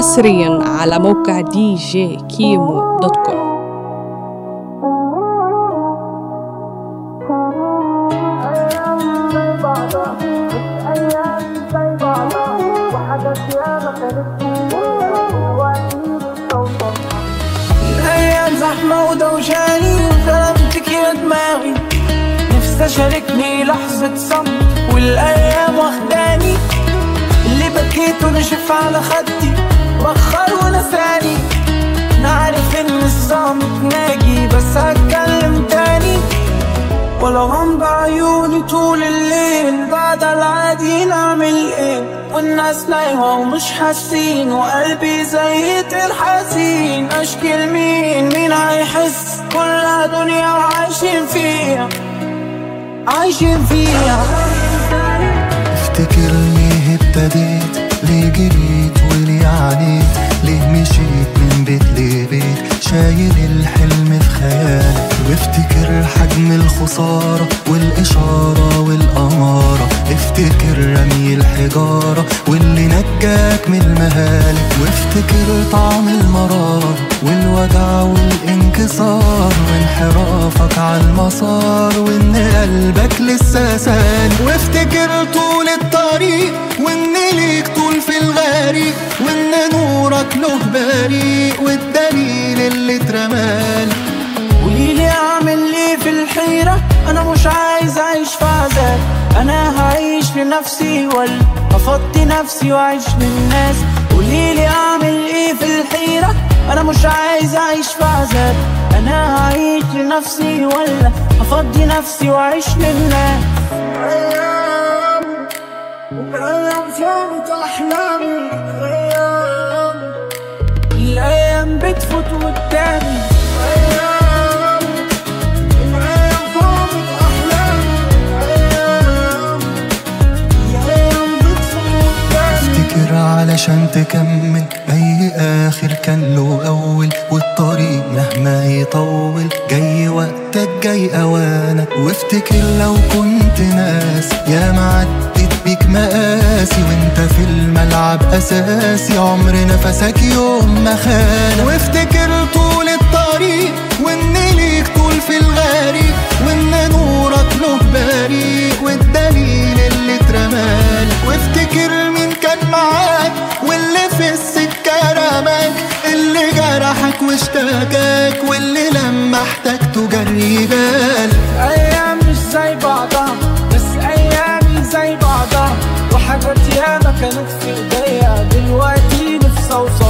حصريا على موقع دي جي كيمو dot com. الأيام زحمة ودوشاني وكلامتك يا دماغي. نفسي أشاركني لحظة صمت والأيام واخداني. اللي بكيت ونشف على خدي. بخر ونساني نعرف إن الصمت ناجي بس هتكلم تاني. ولا غمض عيوني طول الليل بعد العادي نعمل إيه؟ والناس نايمة ومش حاسين وقلبي زي الحزين أشكي لمين؟ مين هيحس؟ كلها دنيا وعايشين فيها. عايشين فيها. افتكر ليه ابتديت؟ ليه جريت وليه عانيت ليه مشيت شايل الحلم في خيالك وافتكر حجم الخسارة والإشارة والأمارة. افتكر رمي الحجارة واللي نجاك من المهالك. وافتكر طعم المرار والوجع والانكسار. وانحرافك على المسار وإن قلبك لسه سالك. وافتكر طول الطريق وإن ليك طول في الغريق وإن نورك له بريق والدليل اللي اترمالك قوليلي أعمل إيه في الحيرة؟ أنا مش عايز أعيش في عذاب. أنا هعيش لنفسي ولا أفضي نفسي وأعيش للناس. قوليلي أعمل إيه في الحيرة؟ أنا مش عايز أعيش في عذاب. أنا هعيش لنفسي ولا أفضي نفسي وأعيش للناس. أيام أيام فوت احلامي افتكر علشان تكمل أي آخر كان له أول والطريق مهما يطول جاي وقتك جاي اوانك وافتكر لو كنت ناس يا معدت بيك مقاسي وانت في الملعب أساسي. عمر نفسك يوم ما خان. وافتكر طول الطريق وإن ليك طول في الغريق وإن نورك له بريق والدليل اللي اترمالك وافتكر مين كان معاك واللي في السكة رماك. اللي جرحك واشتكاك واللي لما احتاجته جري بالك كانت في دلوقتي نفسي اوصلها